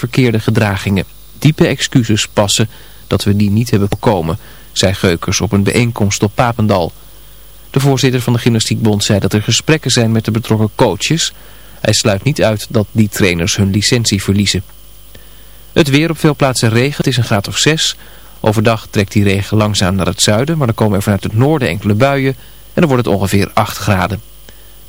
verkeerde gedragingen. Diepe excuses passen dat we die niet hebben voorkomen, zei Geukers op een bijeenkomst op Papendal. De voorzitter van de Gymnastiekbond zei dat er gesprekken zijn met de betrokken coaches. Hij sluit niet uit dat die trainers hun licentie verliezen. Het weer op veel plaatsen regent, is een graad of 6. Overdag trekt die regen langzaam naar het zuiden, maar dan komen er vanuit het noorden enkele buien en dan wordt het ongeveer 8 graden.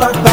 never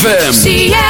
ZFM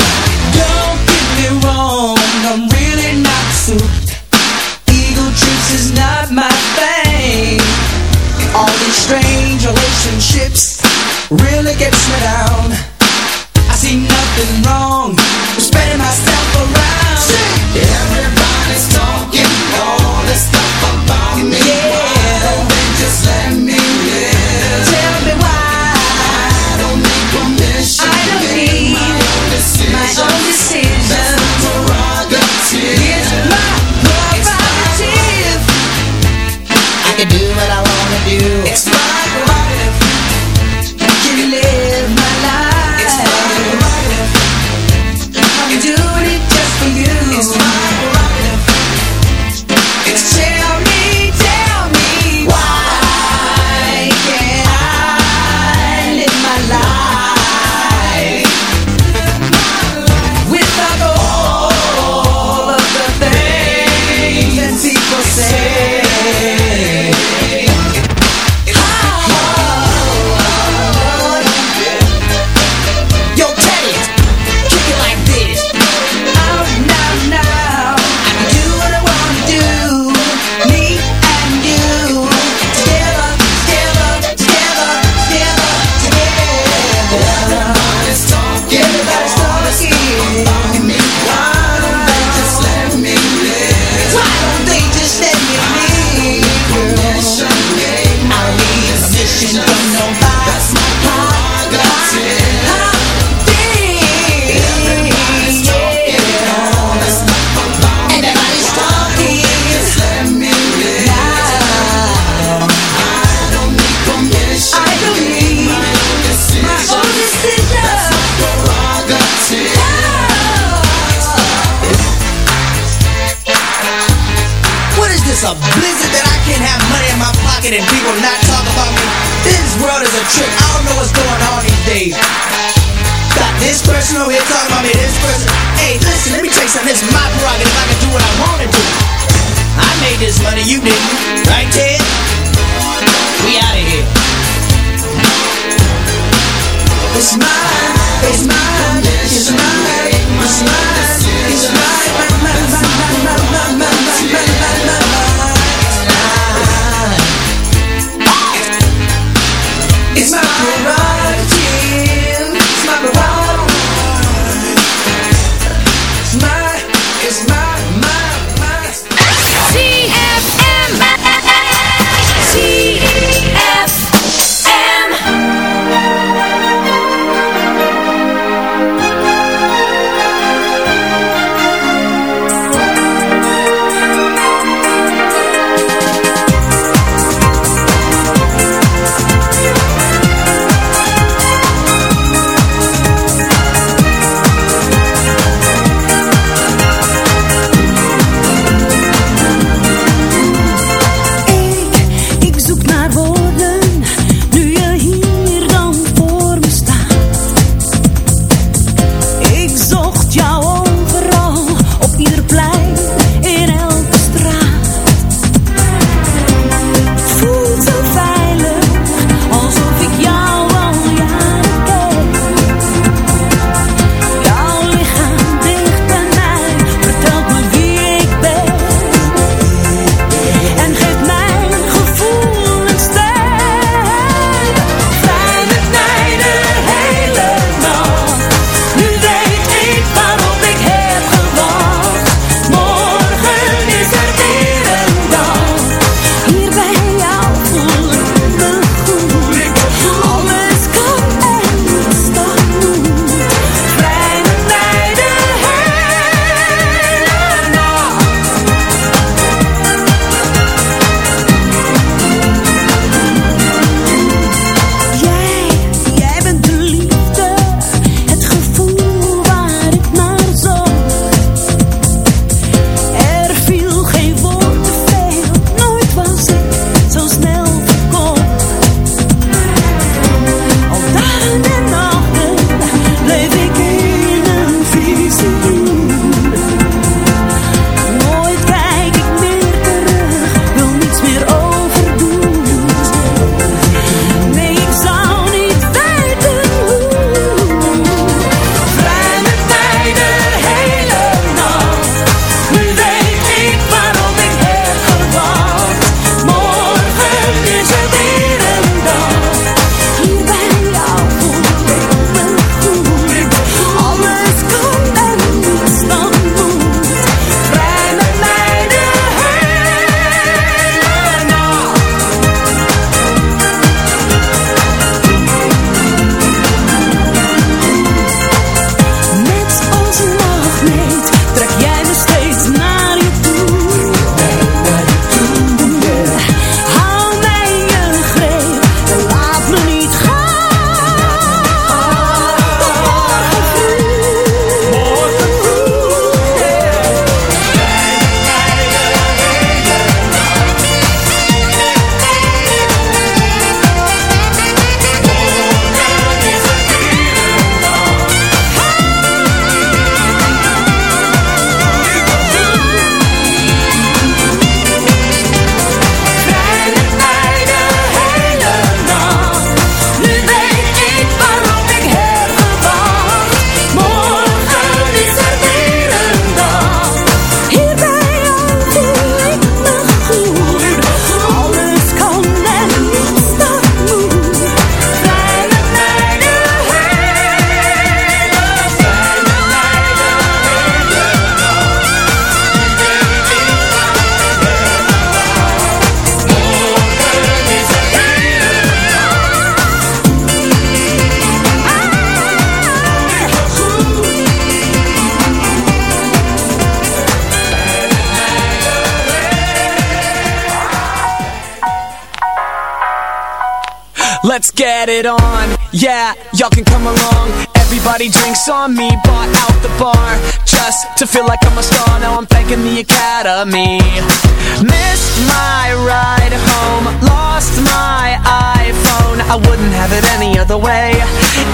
Other way.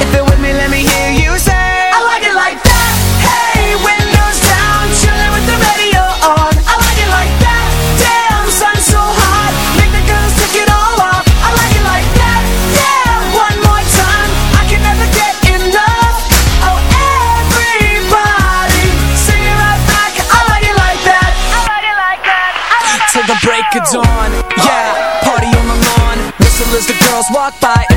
If you're with me, let me hear you say I like it like that. Hey, windows down Chilling with the radio on I like it like that. Damn, sun so hot. Make the girls take it all off. I like it like that. Yeah, one more time. I can never get enough. Oh, everybody Sing it right back. I like it like that. I like it like that. Till the break of dawn. Yeah, party on the lawn. Whistle as the girls walk by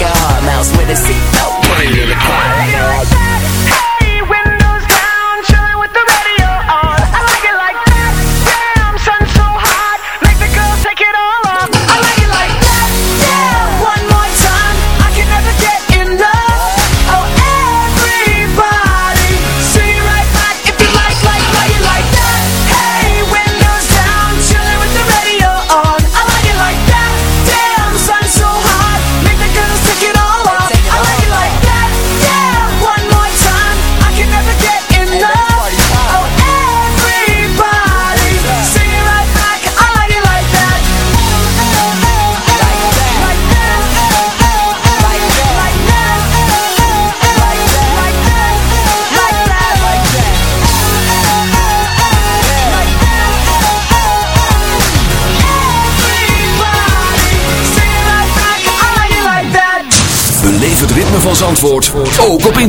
make a hard mouse with a seatbelt.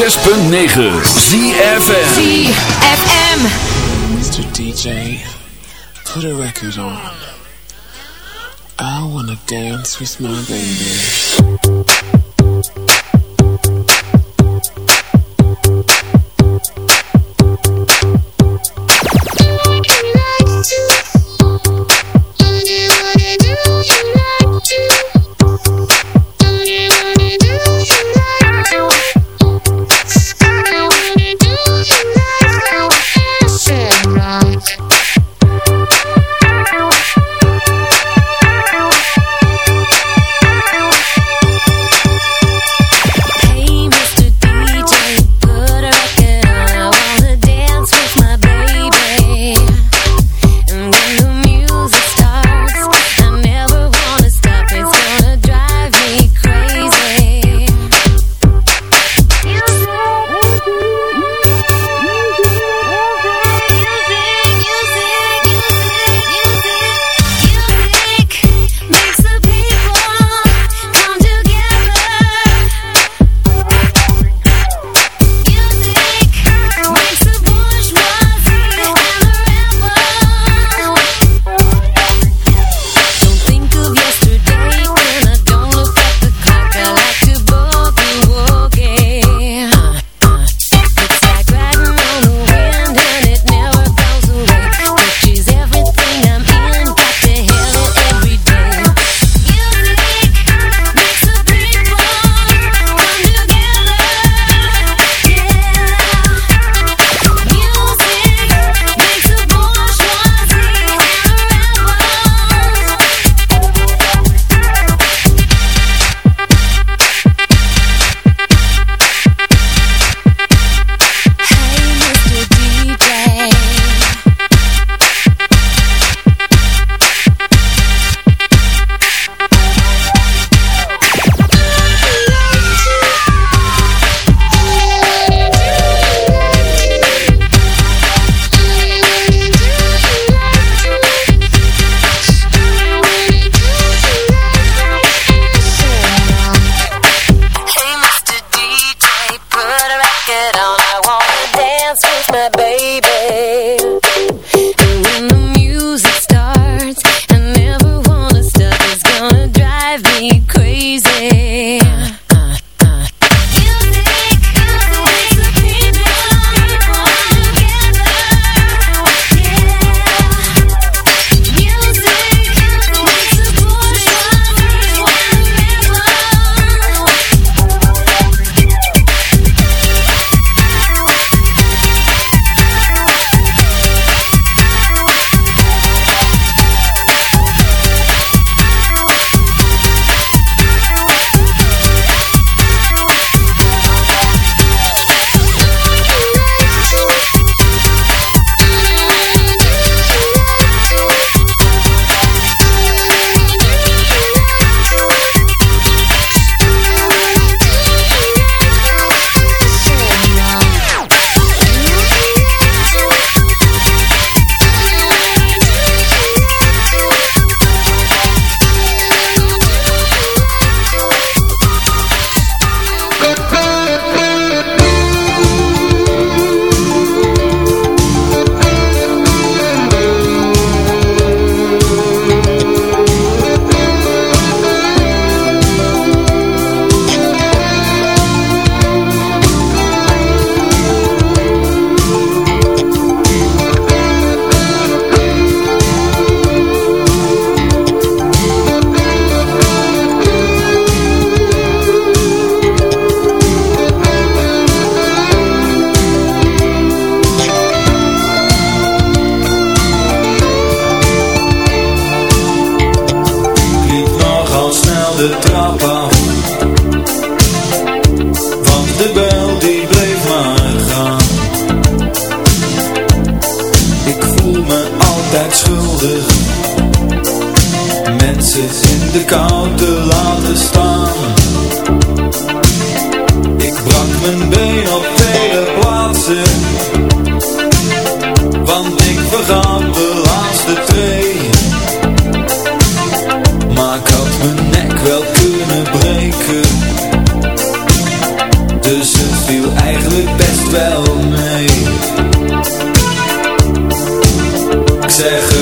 106.9 ZFM ZFM Mr. DJ, put a record on. I wanna dance with my baby. eigenlijk best wel mee. Ik zeg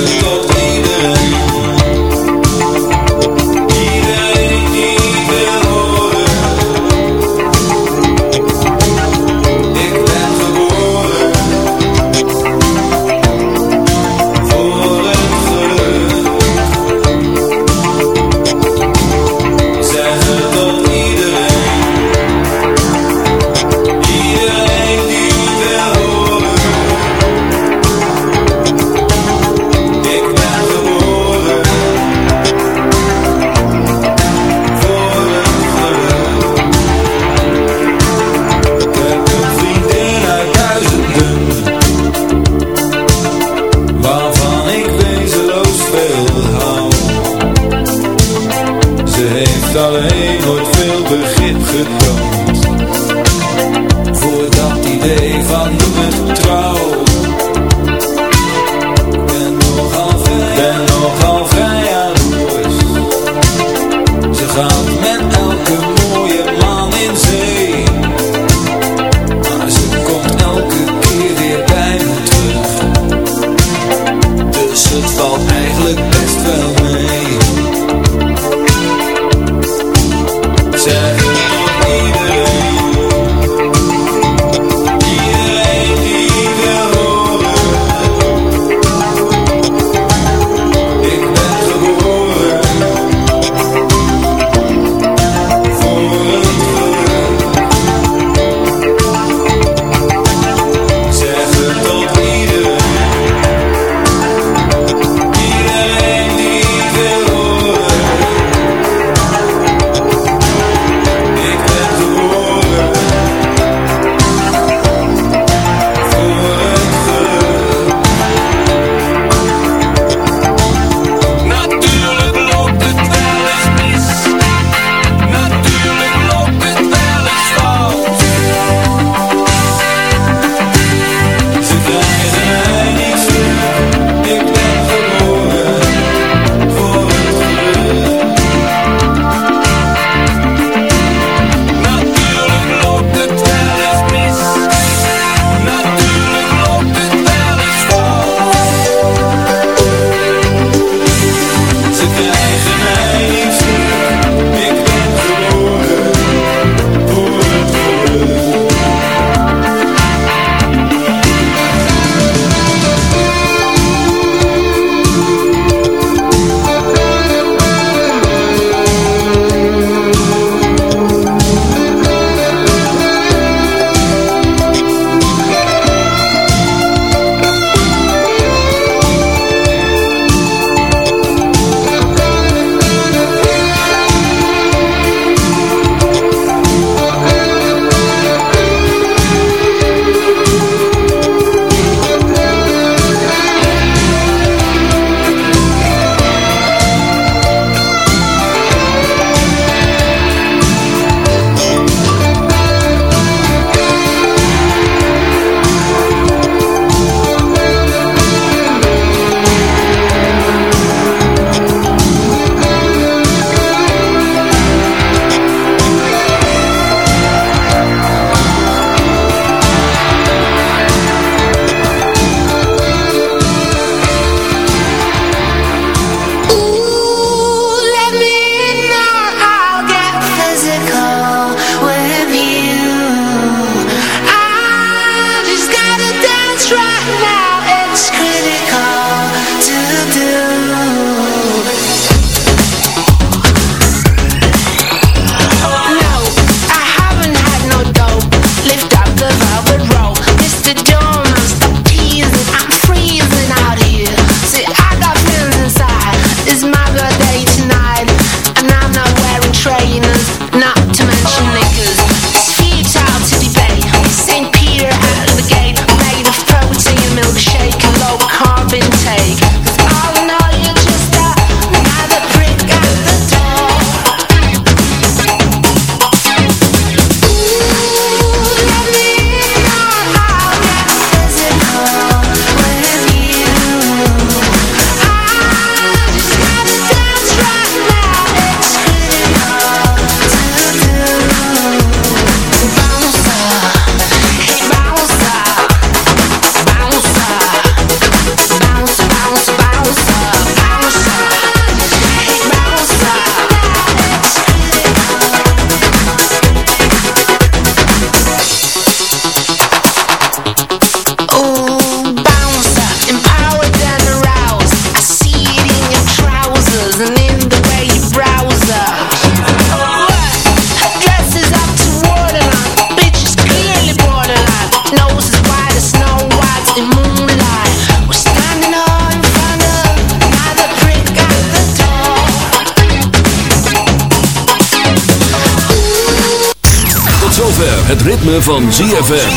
zover het ritme van ZFM.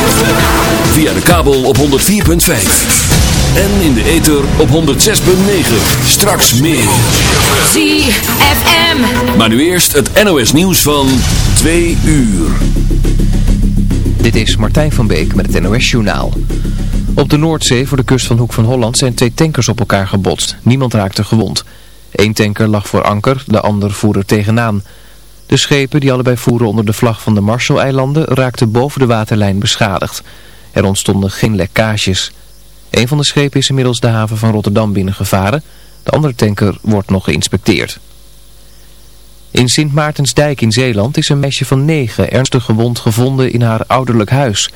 Via de kabel op 104.5. En in de ether op 106.9. Straks meer. ZFM. Maar nu eerst het NOS nieuws van 2 uur. Dit is Martijn van Beek met het NOS Journaal. Op de Noordzee voor de kust van Hoek van Holland zijn twee tankers op elkaar gebotst. Niemand raakte gewond. Eén tanker lag voor anker, de ander voer er tegenaan. De schepen die allebei voeren onder de vlag van de Marshall-eilanden raakten boven de waterlijn beschadigd. Er ontstonden geen lekkages. Een van de schepen is inmiddels de haven van Rotterdam binnengevaren. De andere tanker wordt nog geïnspecteerd. In Sint Maartensdijk in Zeeland is een meisje van negen ernstig gewond gevonden in haar ouderlijk huis.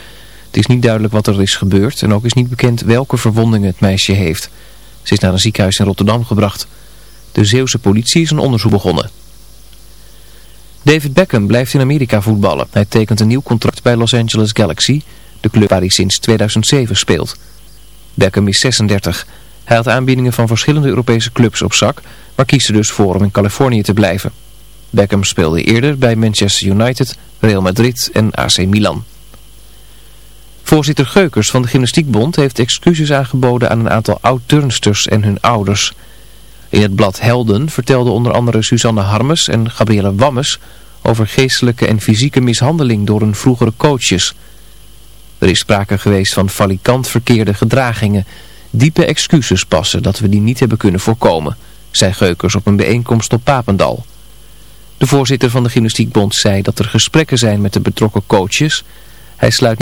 Het is niet duidelijk wat er is gebeurd en ook is niet bekend welke verwondingen het meisje heeft. Ze is naar een ziekenhuis in Rotterdam gebracht. De Zeeuwse politie is een onderzoek begonnen. David Beckham blijft in Amerika voetballen. Hij tekent een nieuw contract bij Los Angeles Galaxy, de club waar hij sinds 2007 speelt. Beckham is 36. Hij had aanbiedingen van verschillende Europese clubs op zak, maar kiest er dus voor om in Californië te blijven. Beckham speelde eerder bij Manchester United, Real Madrid en AC Milan. Voorzitter Geukers van de Gymnastiekbond heeft excuses aangeboden aan een aantal oud-turnsters en hun ouders. In het blad Helden vertelden onder andere Suzanne Harmes en Gabrielle Wammes over geestelijke en fysieke mishandeling door hun vroegere coaches. Er is sprake geweest van falikant verkeerde gedragingen. Diepe excuses passen dat we die niet hebben kunnen voorkomen, zei Geukers op een bijeenkomst op Papendal. De voorzitter van de Gymnastiekbond zei dat er gesprekken zijn met de betrokken coaches. Hij sluit